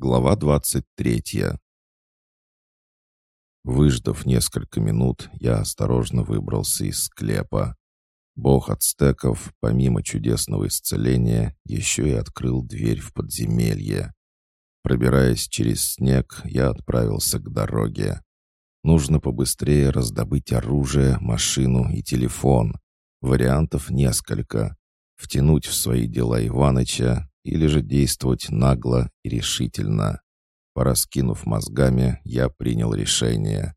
Глава 23 Выждав несколько минут, я осторожно выбрался из склепа. Бог ацтеков, помимо чудесного исцеления, еще и открыл дверь в подземелье. Пробираясь через снег, я отправился к дороге. Нужно побыстрее раздобыть оружие, машину и телефон. Вариантов несколько. Втянуть в свои дела Иваныча или же действовать нагло и решительно. Пораскинув мозгами, я принял решение.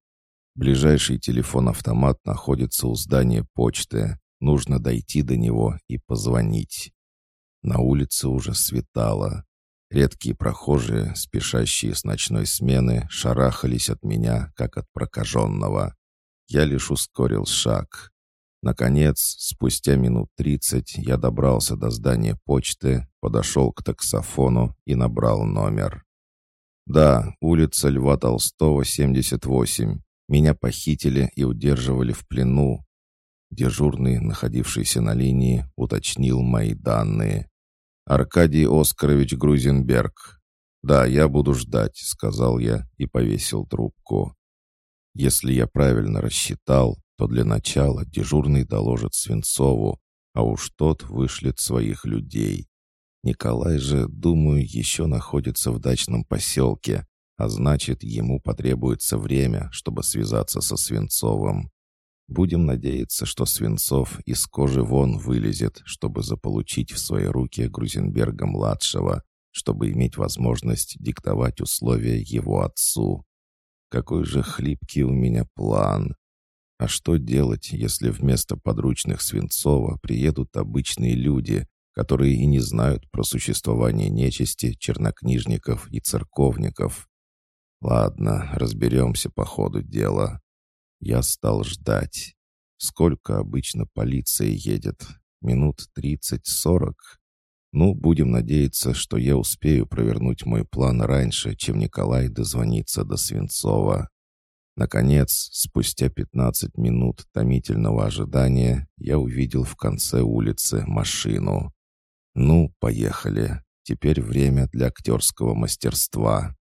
Ближайший телефон-автомат находится у здания почты. Нужно дойти до него и позвонить. На улице уже светало. Редкие прохожие, спешащие с ночной смены, шарахались от меня, как от прокаженного. Я лишь ускорил шаг. Наконец, спустя минут тридцать я добрался до здания почты, подошел к таксофону и набрал номер. «Да, улица Льва Толстого, 78. Меня похитили и удерживали в плену». Дежурный, находившийся на линии, уточнил мои данные. «Аркадий Оскарович Грузенберг». «Да, я буду ждать», — сказал я и повесил трубку. Если я правильно рассчитал, то для начала дежурный доложит Свинцову, а уж тот вышлет своих людей. Николай же, думаю, еще находится в дачном поселке, а значит, ему потребуется время, чтобы связаться со Свинцовым. Будем надеяться, что Свинцов из кожи вон вылезет, чтобы заполучить в свои руки Грузенберга-младшего, чтобы иметь возможность диктовать условия его отцу. Какой же хлипкий у меня план. А что делать, если вместо подручных Свинцова приедут обычные люди, которые и не знают про существование нечисти, чернокнижников и церковников? Ладно, разберемся по ходу дела. Я стал ждать. Сколько обычно полиция едет? Минут тридцать-сорок? Ну, будем надеяться, что я успею провернуть мой план раньше, чем Николай дозвонится до Свинцова. Наконец, спустя 15 минут томительного ожидания, я увидел в конце улицы машину. Ну, поехали. Теперь время для актерского мастерства.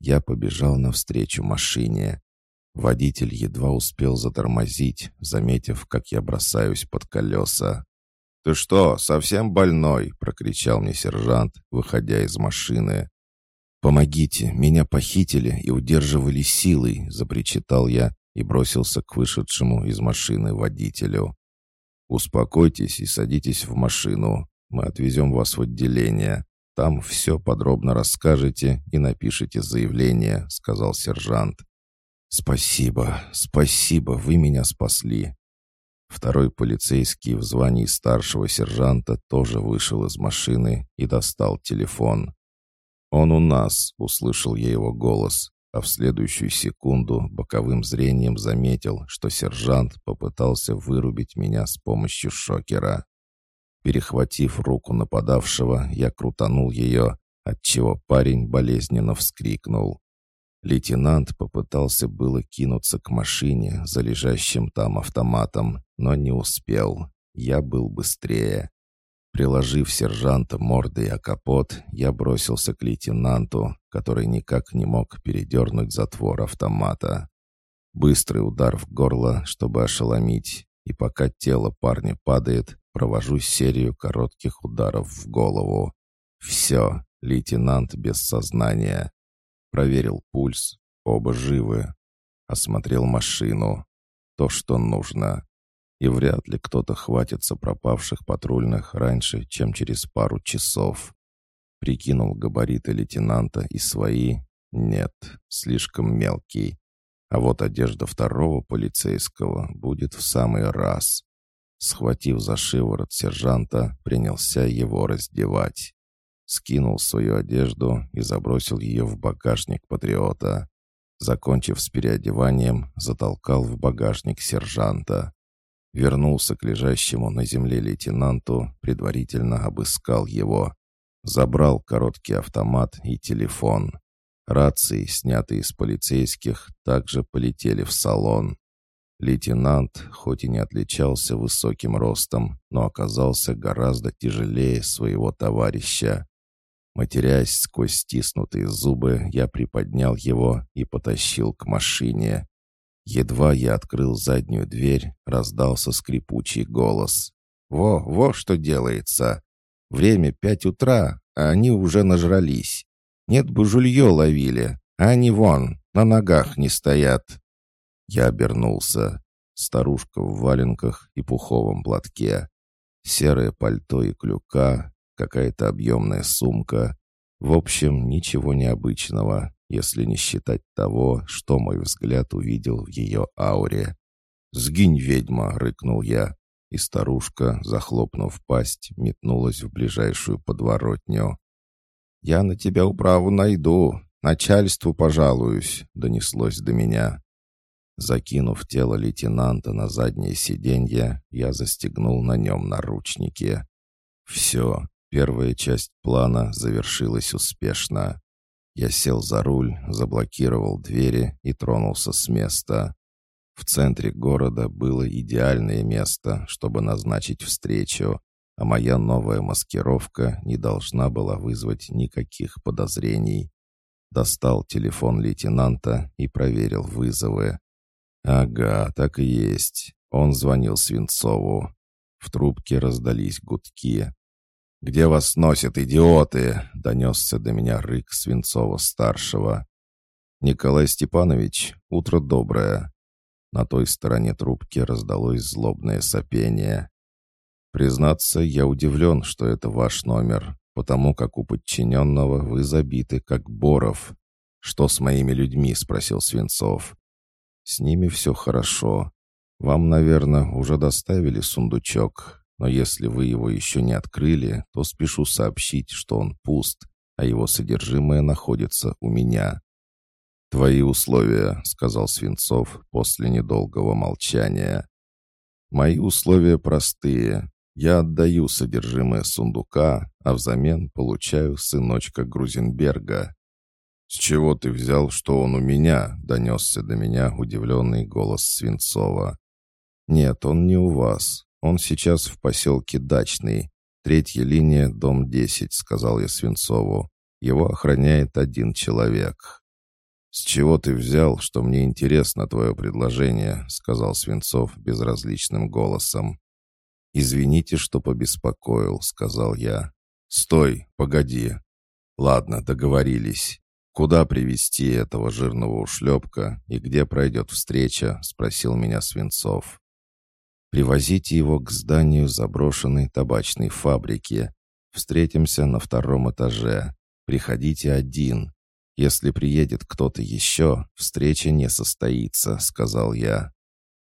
Я побежал навстречу машине. Водитель едва успел затормозить, заметив, как я бросаюсь под колеса. «Ты что, совсем больной?» — прокричал мне сержант, выходя из машины. «Помогите, меня похитили и удерживали силой», — запричитал я и бросился к вышедшему из машины водителю. «Успокойтесь и садитесь в машину. Мы отвезем вас в отделение. Там все подробно расскажете и напишите заявление», — сказал сержант. «Спасибо, спасибо, вы меня спасли». Второй полицейский в звании старшего сержанта тоже вышел из машины и достал телефон. «Он у нас», — услышал я его голос, а в следующую секунду боковым зрением заметил, что сержант попытался вырубить меня с помощью шокера. Перехватив руку нападавшего, я крутанул ее, отчего парень болезненно вскрикнул. Лейтенант попытался было кинуться к машине за лежащим там автоматом, но не успел. Я был быстрее. Приложив сержанта мордой о капот, я бросился к лейтенанту, который никак не мог передернуть затвор автомата. Быстрый удар в горло, чтобы ошеломить, и пока тело парня падает, провожу серию коротких ударов в голову. Все, лейтенант без сознания. Проверил пульс, оба живы. Осмотрел машину. То, что нужно и вряд ли кто-то хватится пропавших патрульных раньше, чем через пару часов. Прикинул габариты лейтенанта и свои. Нет, слишком мелкий. А вот одежда второго полицейского будет в самый раз. Схватив за шиворот сержанта, принялся его раздевать. Скинул свою одежду и забросил ее в багажник патриота. Закончив с переодеванием, затолкал в багажник сержанта. Вернулся к лежащему на земле лейтенанту, предварительно обыскал его. Забрал короткий автомат и телефон. Рации, снятые с полицейских, также полетели в салон. Лейтенант, хоть и не отличался высоким ростом, но оказался гораздо тяжелее своего товарища. Матерясь сквозь стиснутые зубы, я приподнял его и потащил к машине. Едва я открыл заднюю дверь, раздался скрипучий голос. «Во, во что делается! Время пять утра, а они уже нажрались. Нет бы жулье ловили, а они вон, на ногах не стоят». Я обернулся. Старушка в валенках и пуховом платке. Серое пальто и клюка, какая-то объемная сумка. В общем, ничего необычного, если не считать того, что мой взгляд увидел в ее ауре. «Сгинь, ведьма!» — рыкнул я, и старушка, захлопнув пасть, метнулась в ближайшую подворотню. «Я на тебя управу найду, начальству пожалуюсь», — донеслось до меня. Закинув тело лейтенанта на заднее сиденье, я застегнул на нем наручники. «Все, Первая часть плана завершилась успешно. Я сел за руль, заблокировал двери и тронулся с места. В центре города было идеальное место, чтобы назначить встречу, а моя новая маскировка не должна была вызвать никаких подозрений. Достал телефон лейтенанта и проверил вызовы. Ага, так и есть. Он звонил Свинцову. В трубке раздались гудки. «Где вас носят, идиоты?» — донесся до меня рык Свинцова-старшего. «Николай Степанович, утро доброе». На той стороне трубки раздалось злобное сопение. «Признаться, я удивлен, что это ваш номер, потому как у подчиненного вы забиты, как Боров». «Что с моими людьми?» — спросил Свинцов. «С ними все хорошо. Вам, наверное, уже доставили сундучок но если вы его еще не открыли, то спешу сообщить, что он пуст, а его содержимое находится у меня». «Твои условия», — сказал Свинцов после недолгого молчания. «Мои условия простые. Я отдаю содержимое сундука, а взамен получаю сыночка Грузенберга». «С чего ты взял, что он у меня?» — донесся до меня удивленный голос Свинцова. «Нет, он не у вас. «Он сейчас в поселке Дачный. Третья линия, дом 10», — сказал я Свинцову. «Его охраняет один человек». «С чего ты взял, что мне интересно твое предложение?» — сказал Свинцов безразличным голосом. «Извините, что побеспокоил», — сказал я. «Стой, погоди». «Ладно, договорились. Куда привести этого жирного ушлепка и где пройдет встреча?» — спросил меня Свинцов. Привозите его к зданию заброшенной табачной фабрики. Встретимся на втором этаже. Приходите один. Если приедет кто-то еще, встреча не состоится», — сказал я.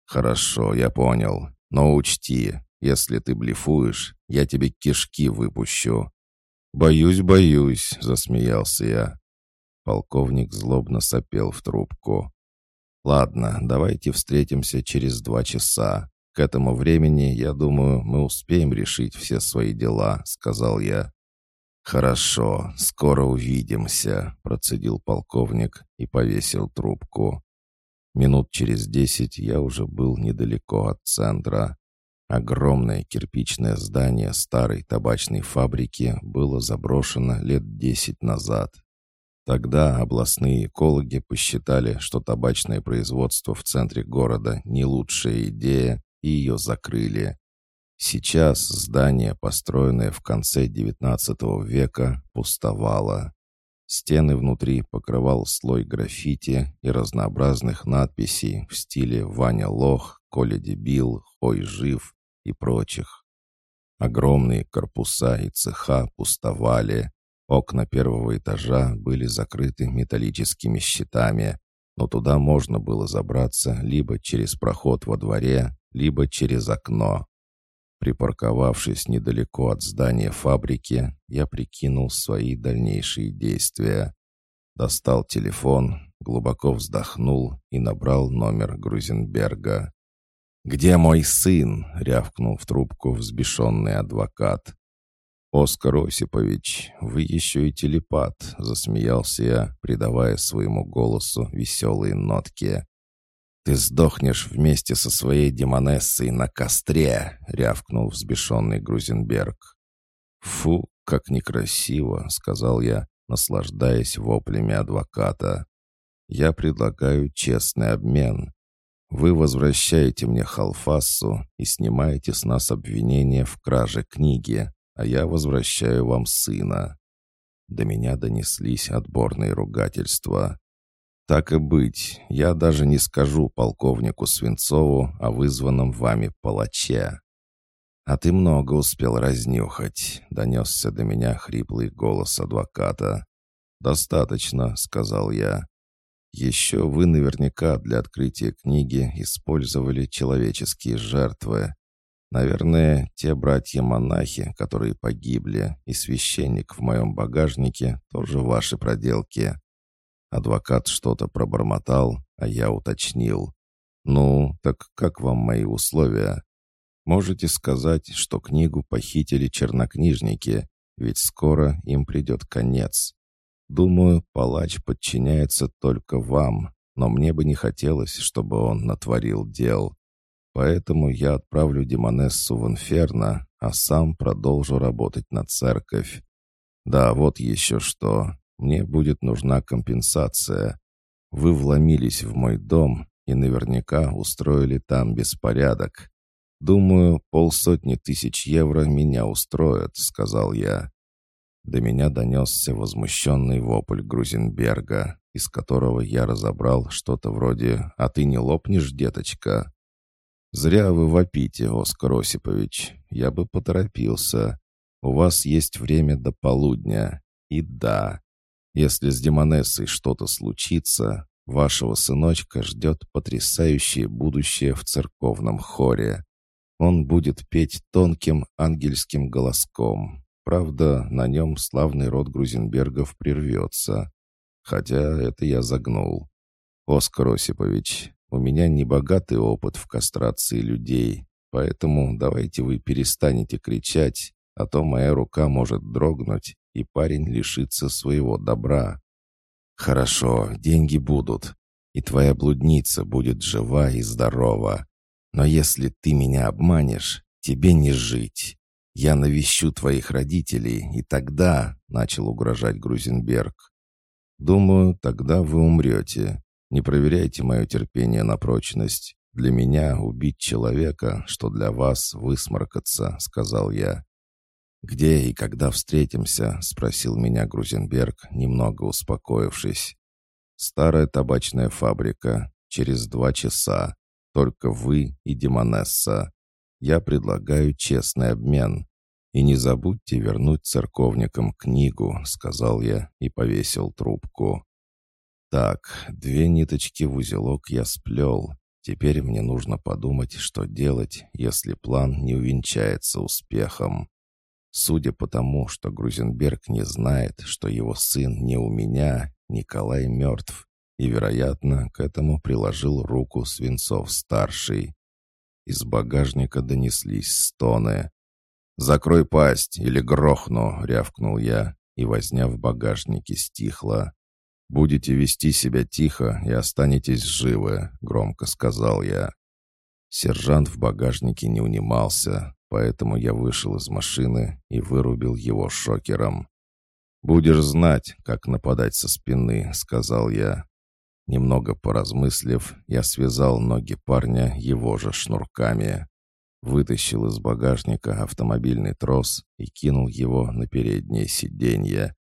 «Хорошо, я понял. Но учти, если ты блефуешь, я тебе кишки выпущу». «Боюсь, боюсь», — засмеялся я. Полковник злобно сопел в трубку. «Ладно, давайте встретимся через два часа. К этому времени, я думаю, мы успеем решить все свои дела», — сказал я. «Хорошо, скоро увидимся», — процедил полковник и повесил трубку. Минут через десять я уже был недалеко от центра. Огромное кирпичное здание старой табачной фабрики было заброшено лет десять назад. Тогда областные экологи посчитали, что табачное производство в центре города не лучшая идея, и ее закрыли. Сейчас здание, построенное в конце XIX века, пустовало. Стены внутри покрывал слой граффити и разнообразных надписей в стиле «Ваня лох», «Коля дебил», «Хой жив» и прочих. Огромные корпуса и цеха пустовали. Окна первого этажа были закрыты металлическими щитами, но туда можно было забраться либо через проход во дворе, либо через окно. Припарковавшись недалеко от здания фабрики, я прикинул свои дальнейшие действия. Достал телефон, глубоко вздохнул и набрал номер Грузенберга. «Где мой сын?» — рявкнул в трубку взбешенный адвокат. «Оскар Осипович, вы еще и телепат», — засмеялся я, придавая своему голосу веселые нотки. «Ты сдохнешь вместе со своей демонессой на костре!» — рявкнул взбешенный Грузенберг. «Фу, как некрасиво», — сказал я, наслаждаясь воплями адвоката. «Я предлагаю честный обмен. Вы возвращаете мне Халфассу и снимаете с нас обвинение в краже книги, а я возвращаю вам сына». До меня донеслись отборные ругательства. «Так и быть, я даже не скажу полковнику Свинцову о вызванном вами палаче». «А ты много успел разнюхать», — донесся до меня хриплый голос адвоката. «Достаточно», — сказал я. «Еще вы наверняка для открытия книги использовали человеческие жертвы. Наверное, те братья-монахи, которые погибли, и священник в моем багажнике тоже ваши проделки». Адвокат что-то пробормотал, а я уточнил. «Ну, так как вам мои условия?» Можете сказать, что книгу похитили чернокнижники, ведь скоро им придет конец. Думаю, палач подчиняется только вам, но мне бы не хотелось, чтобы он натворил дел. Поэтому я отправлю Демонессу в Инферно, а сам продолжу работать на церковь. Да, вот еще что. Мне будет нужна компенсация. Вы вломились в мой дом и наверняка устроили там беспорядок. «Думаю, полсотни тысяч евро меня устроят», — сказал я. До меня донесся возмущенный вопль Грузенберга, из которого я разобрал что-то вроде «А ты не лопнешь, деточка?» «Зря вы вопите, Оскар Осипович. Я бы поторопился. У вас есть время до полудня. И да, если с Демонессой что-то случится, вашего сыночка ждет потрясающее будущее в церковном хоре. Он будет петь тонким ангельским голоском. Правда, на нем славный род Грузенбергов прервется. Хотя это я загнул. Оскар Осипович, у меня небогатый опыт в кастрации людей, поэтому давайте вы перестанете кричать, а то моя рука может дрогнуть, и парень лишится своего добра. Хорошо, деньги будут, и твоя блудница будет жива и здорова. Но если ты меня обманешь, тебе не жить. Я навещу твоих родителей, и тогда...» — начал угрожать Грузенберг. «Думаю, тогда вы умрете. Не проверяйте мое терпение на прочность. Для меня убить человека, что для вас высморкаться», — сказал я. «Где и когда встретимся?» — спросил меня Грузенберг, немного успокоившись. «Старая табачная фабрика. Через два часа. Только вы и Демонесса. Я предлагаю честный обмен. И не забудьте вернуть церковникам книгу», — сказал я и повесил трубку. «Так, две ниточки в узелок я сплел. Теперь мне нужно подумать, что делать, если план не увенчается успехом. Судя по тому, что Грузенберг не знает, что его сын не у меня, Николай мертв, и, вероятно, к этому приложил руку Свинцов-старший. Из багажника донеслись стоны. «Закрой пасть или грохну!» — рявкнул я, и возня в багажнике стихла. «Будете вести себя тихо и останетесь живы», — громко сказал я. Сержант в багажнике не унимался, поэтому я вышел из машины и вырубил его шокером. «Будешь знать, как нападать со спины», — сказал я. Немного поразмыслив, я связал ноги парня его же шнурками. Вытащил из багажника автомобильный трос и кинул его на переднее сиденье.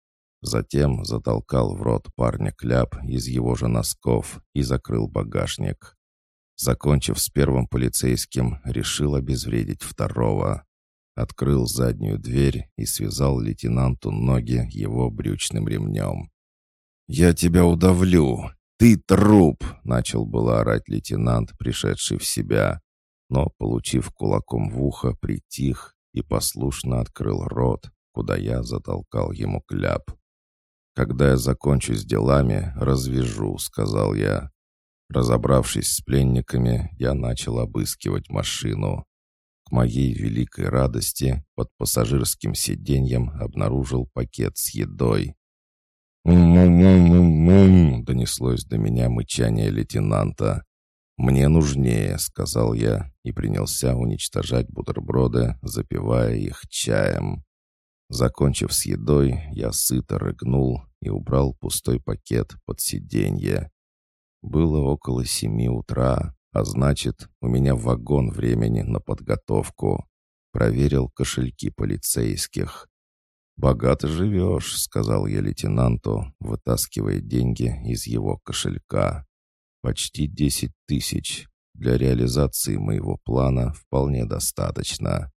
Затем затолкал в рот парня кляп из его же носков и закрыл багажник. Закончив с первым полицейским, решил обезвредить второго. Открыл заднюю дверь и связал лейтенанту ноги его брючным ремнем. «Я тебя удавлю!» «Ты труп!» — начал было орать лейтенант, пришедший в себя, но, получив кулаком в ухо, притих и послушно открыл рот, куда я затолкал ему кляп. «Когда я закончу с делами, развяжу», — сказал я. Разобравшись с пленниками, я начал обыскивать машину. К моей великой радости под пассажирским сиденьем обнаружил пакет с едой. «М-м-м-м-м!» — донеслось до меня мычание лейтенанта. «Мне нужнее», — сказал я и принялся уничтожать бутерброды, запивая их чаем. Закончив с едой, я сыто рыгнул и убрал пустой пакет под сиденье. Было около семи утра, а значит, у меня вагон времени на подготовку. Проверил кошельки полицейских. «Богато живешь», — сказал я лейтенанту, вытаскивая деньги из его кошелька. «Почти десять тысяч. Для реализации моего плана вполне достаточно».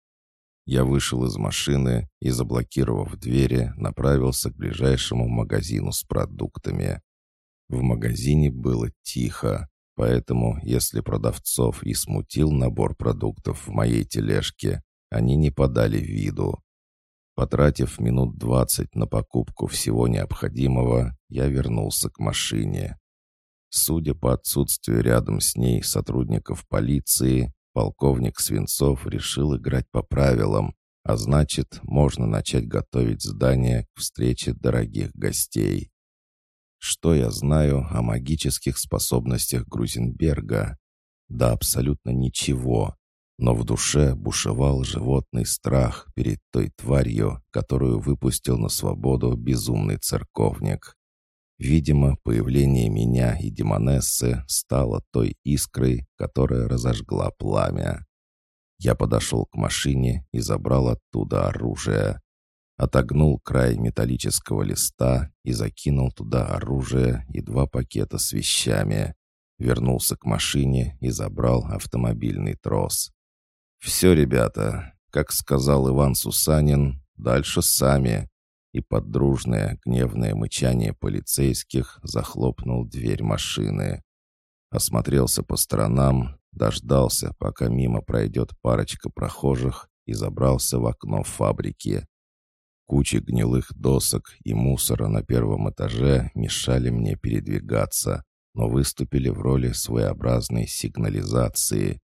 Я вышел из машины и, заблокировав двери, направился к ближайшему магазину с продуктами. В магазине было тихо, поэтому, если продавцов и смутил набор продуктов в моей тележке, они не подали виду. Потратив минут двадцать на покупку всего необходимого, я вернулся к машине. Судя по отсутствию рядом с ней сотрудников полиции, Полковник Свинцов решил играть по правилам, а значит, можно начать готовить здание к встрече дорогих гостей. Что я знаю о магических способностях Грузенберга? Да абсолютно ничего. Но в душе бушевал животный страх перед той тварью, которую выпустил на свободу безумный церковник. Видимо, появление меня и Демонессы стало той искрой, которая разожгла пламя. Я подошел к машине и забрал оттуда оружие. Отогнул край металлического листа и закинул туда оружие и два пакета с вещами. Вернулся к машине и забрал автомобильный трос. «Все, ребята, как сказал Иван Сусанин, дальше сами и под дружное гневное мычание полицейских захлопнул дверь машины. Осмотрелся по сторонам, дождался, пока мимо пройдет парочка прохожих и забрался в окно фабрики. Кучи гнилых досок и мусора на первом этаже мешали мне передвигаться, но выступили в роли своеобразной сигнализации.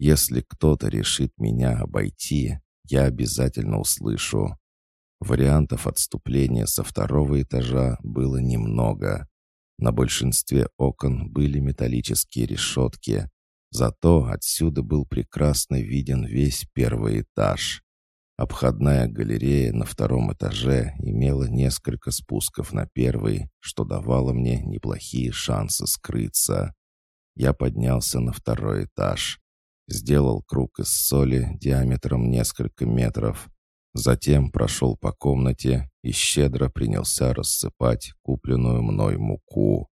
Если кто-то решит меня обойти, я обязательно услышу. Вариантов отступления со второго этажа было немного. На большинстве окон были металлические решетки, зато отсюда был прекрасно виден весь первый этаж. Обходная галерея на втором этаже имела несколько спусков на первый, что давало мне неплохие шансы скрыться. Я поднялся на второй этаж. Сделал круг из соли диаметром несколько метров, Затем прошел по комнате и щедро принялся рассыпать купленную мной муку.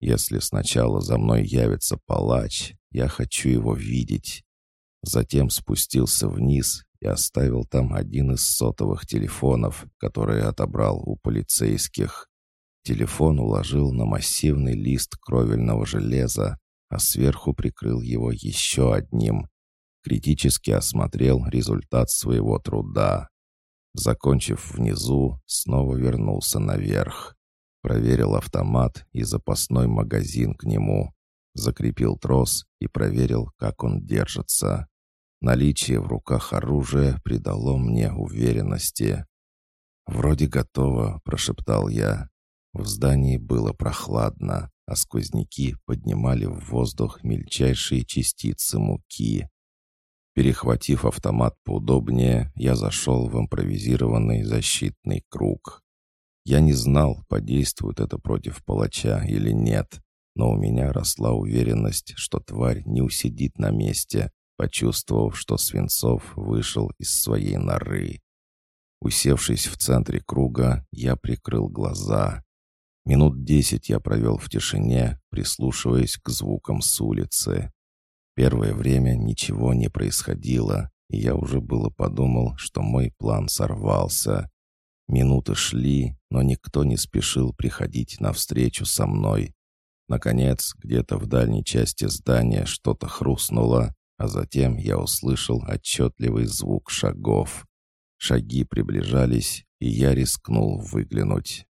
Если сначала за мной явится палач, я хочу его видеть. Затем спустился вниз и оставил там один из сотовых телефонов, который отобрал у полицейских. Телефон уложил на массивный лист кровельного железа, а сверху прикрыл его еще одним, критически осмотрел результат своего труда. Закончив внизу, снова вернулся наверх. Проверил автомат и запасной магазин к нему. Закрепил трос и проверил, как он держится. Наличие в руках оружия придало мне уверенности. «Вроде готово», — прошептал я. В здании было прохладно, а сквозняки поднимали в воздух мельчайшие частицы муки. Перехватив автомат поудобнее, я зашел в импровизированный защитный круг. Я не знал, подействует это против палача или нет, но у меня росла уверенность, что тварь не усидит на месте, почувствовав, что Свинцов вышел из своей норы. Усевшись в центре круга, я прикрыл глаза. Минут десять я провел в тишине, прислушиваясь к звукам с улицы. Первое время ничего не происходило, и я уже было подумал, что мой план сорвался. Минуты шли, но никто не спешил приходить навстречу со мной. Наконец, где-то в дальней части здания что-то хрустнуло, а затем я услышал отчетливый звук шагов. Шаги приближались, и я рискнул выглянуть.